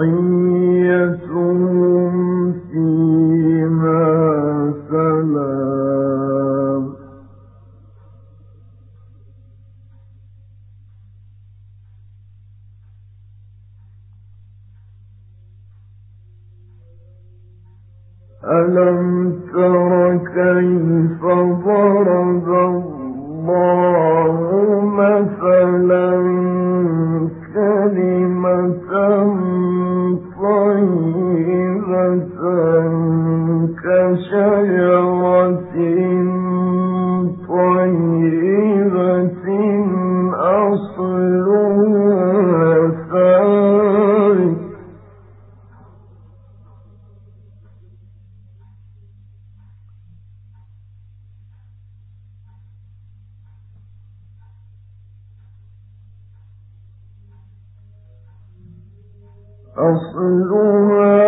喂。أصلها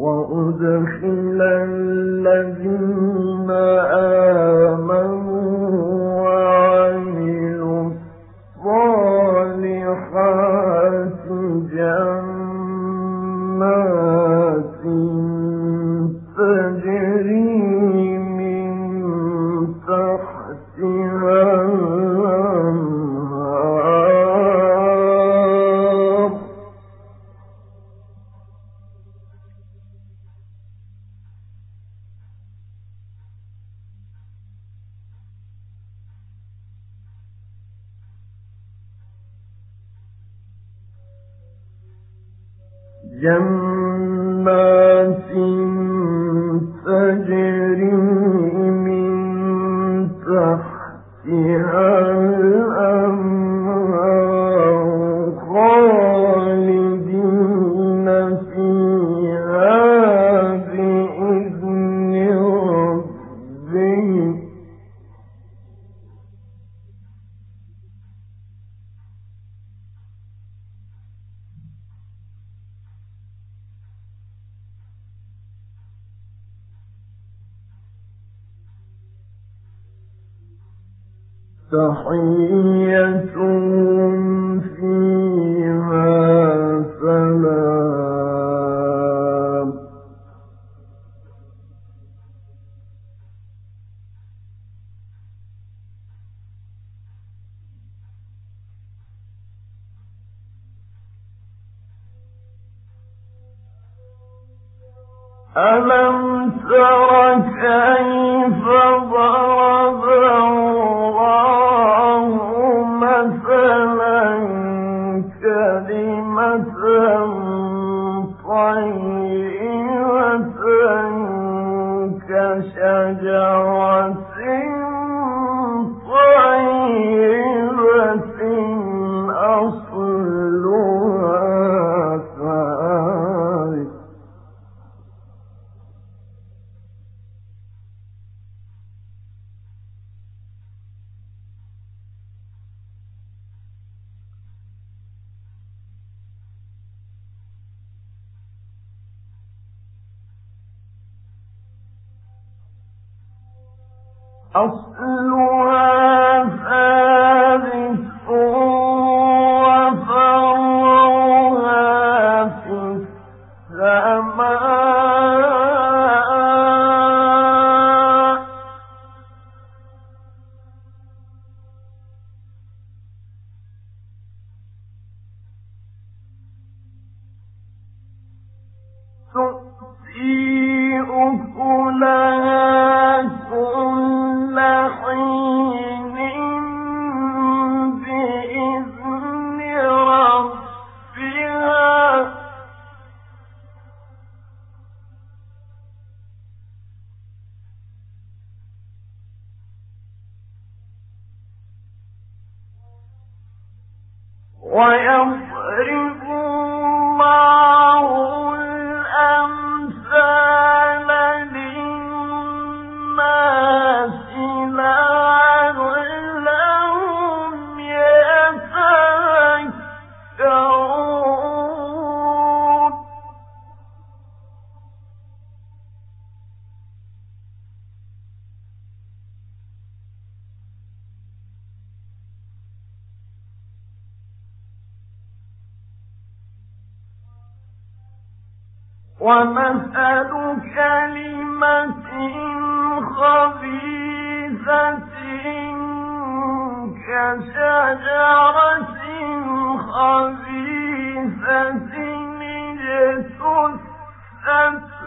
وأدخل الذين آمنوا ألم ومثل كلمة خبيثة كشجرة خبيثة اجتثت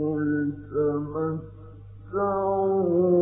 无论怎么走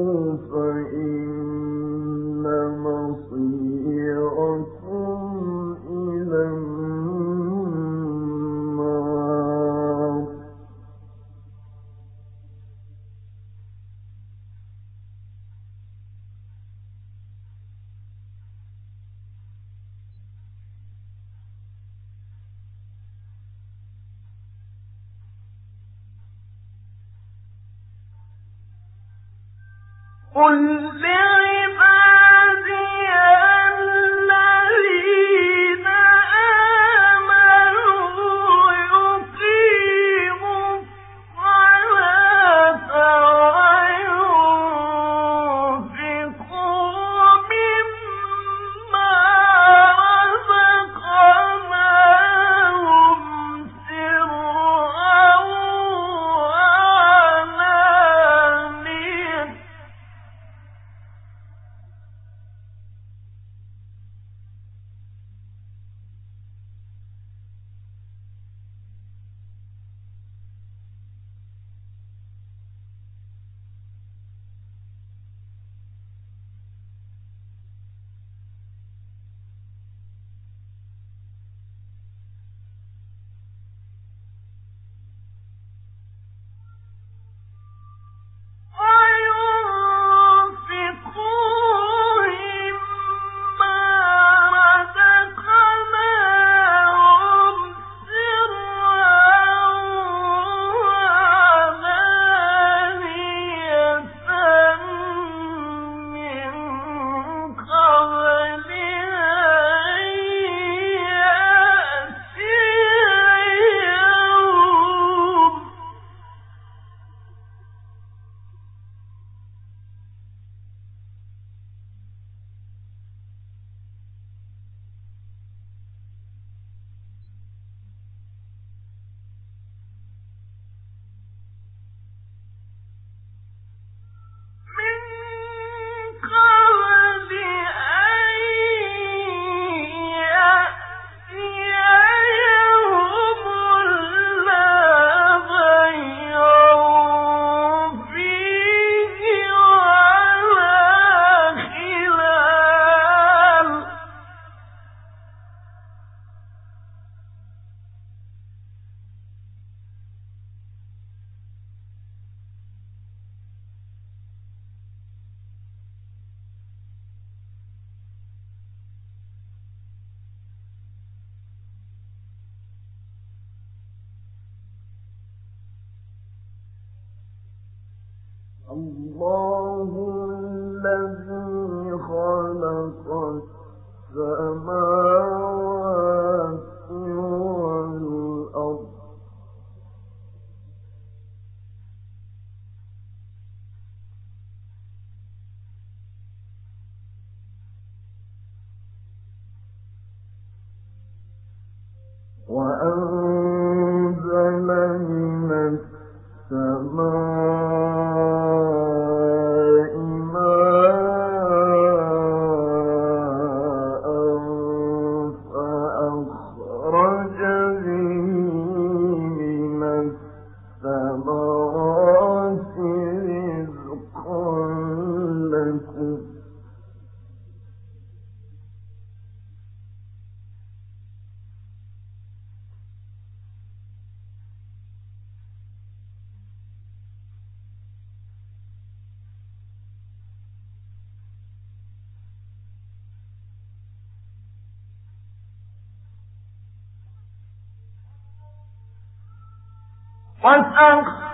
وسخر وإذ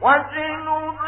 وجنبنا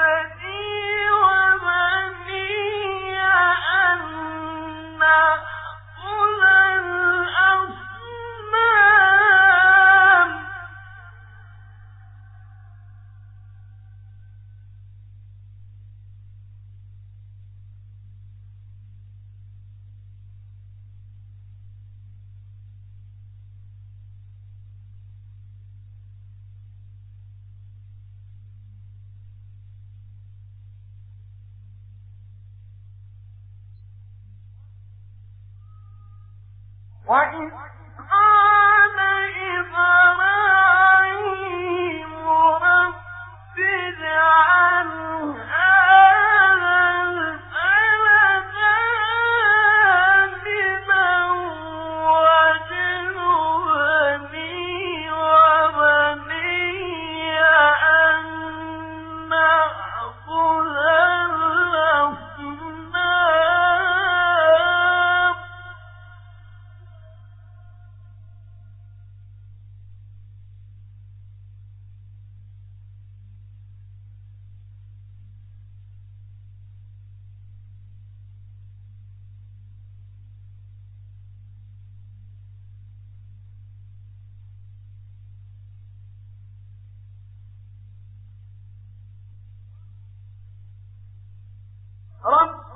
ومن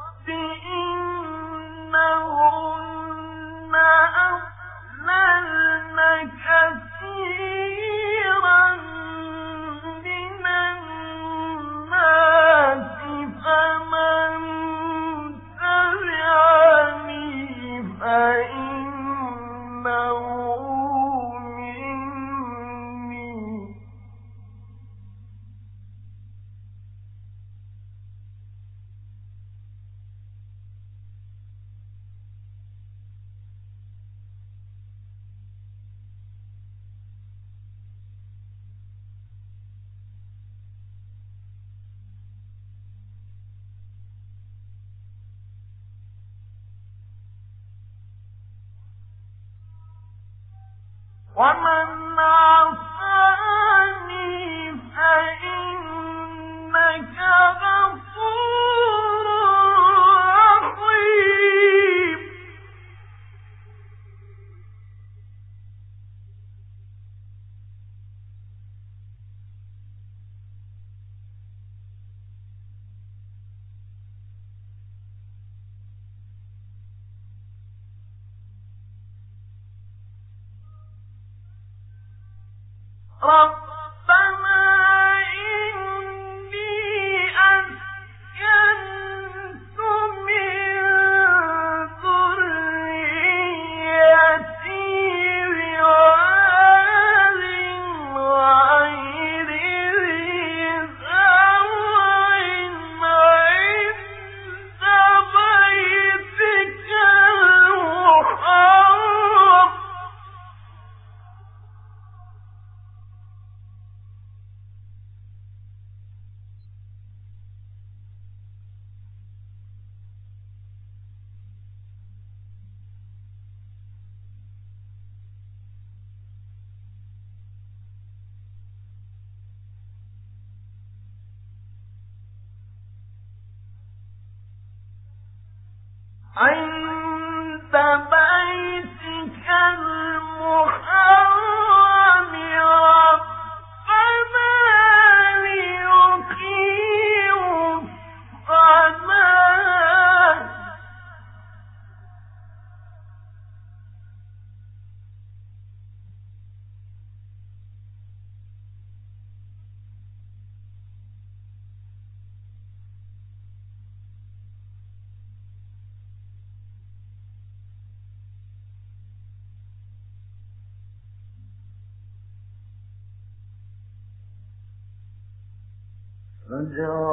जो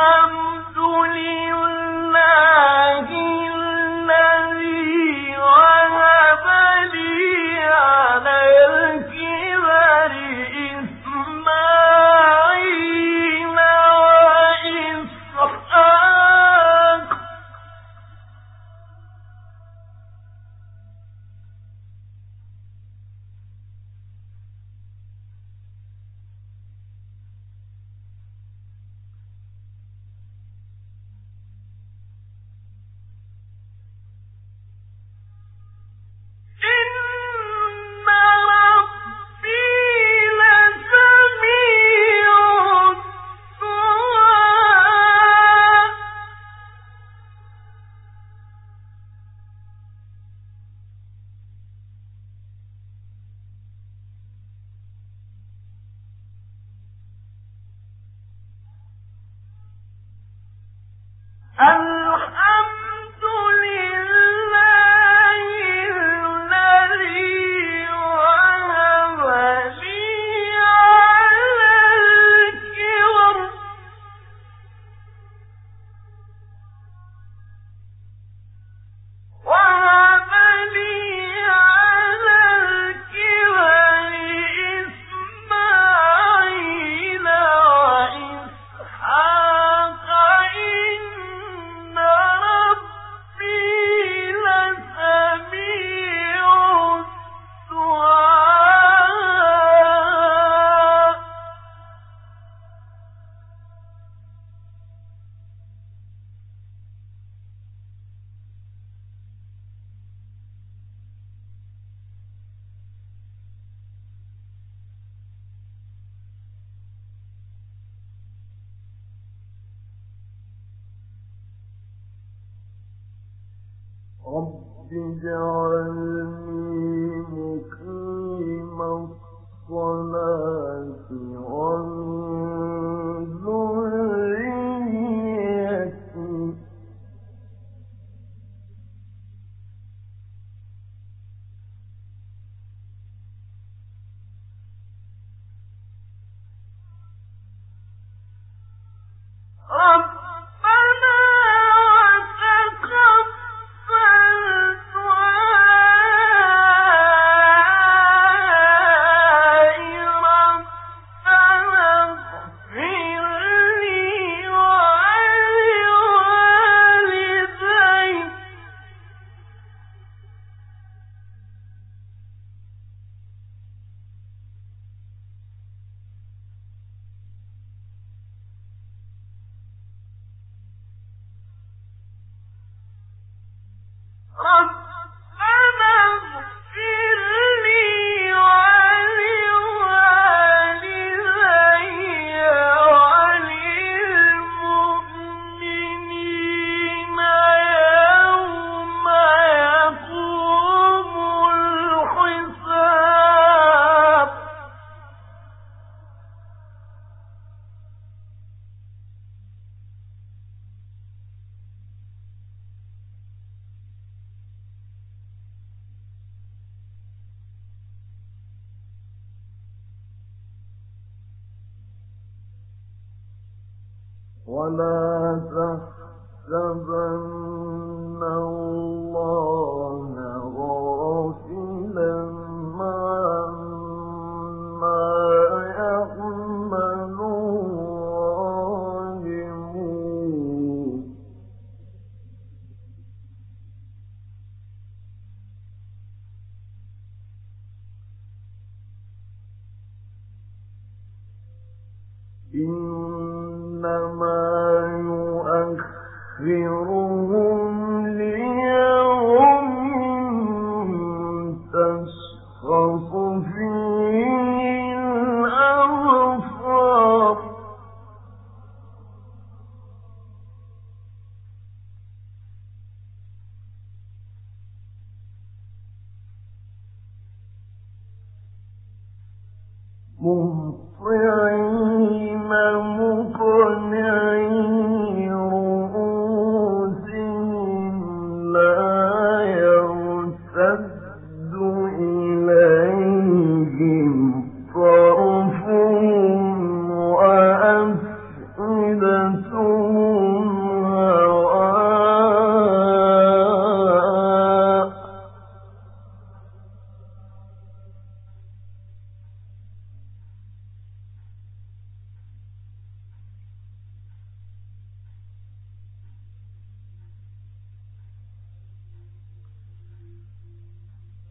الحمد لله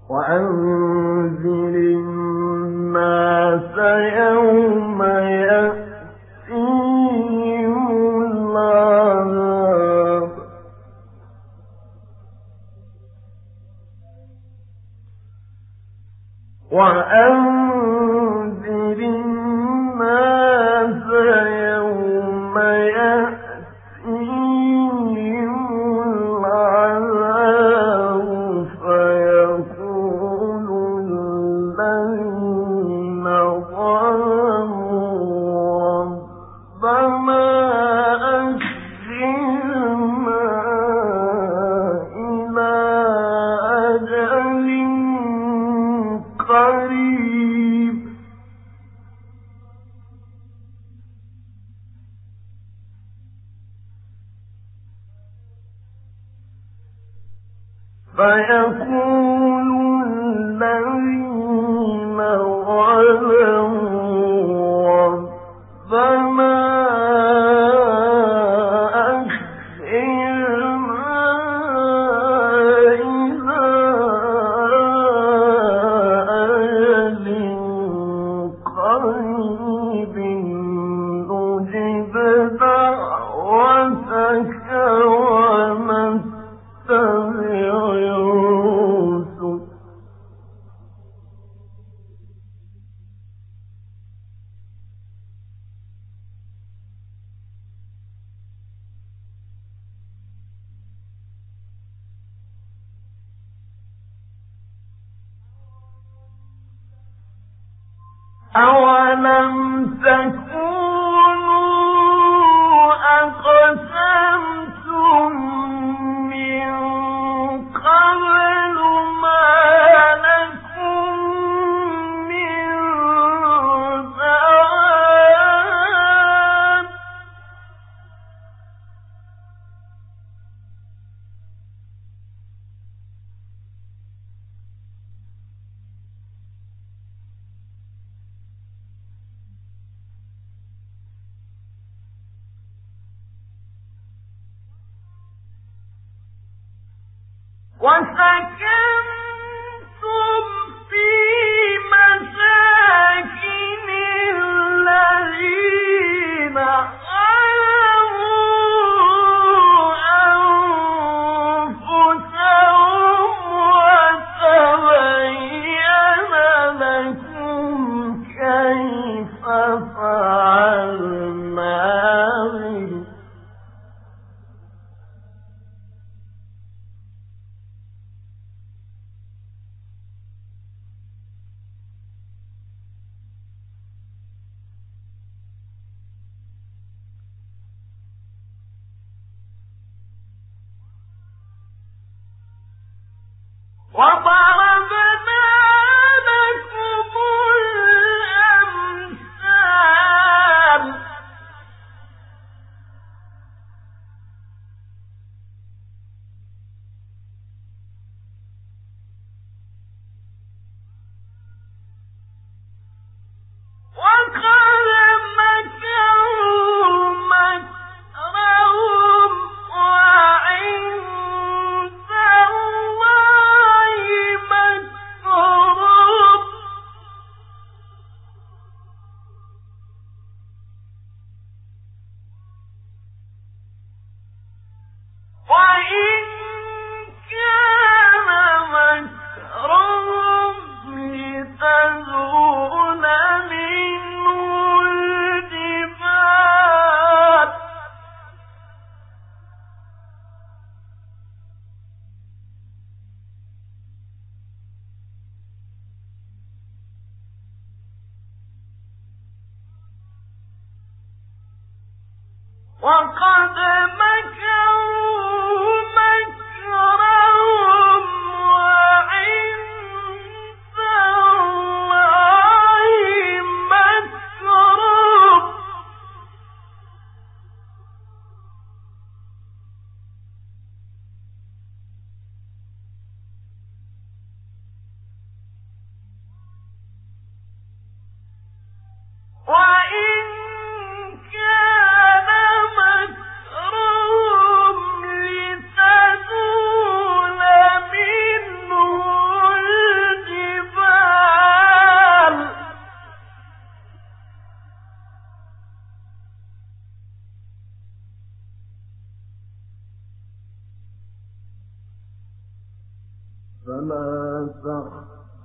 وأنذر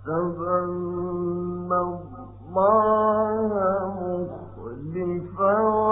صدق الله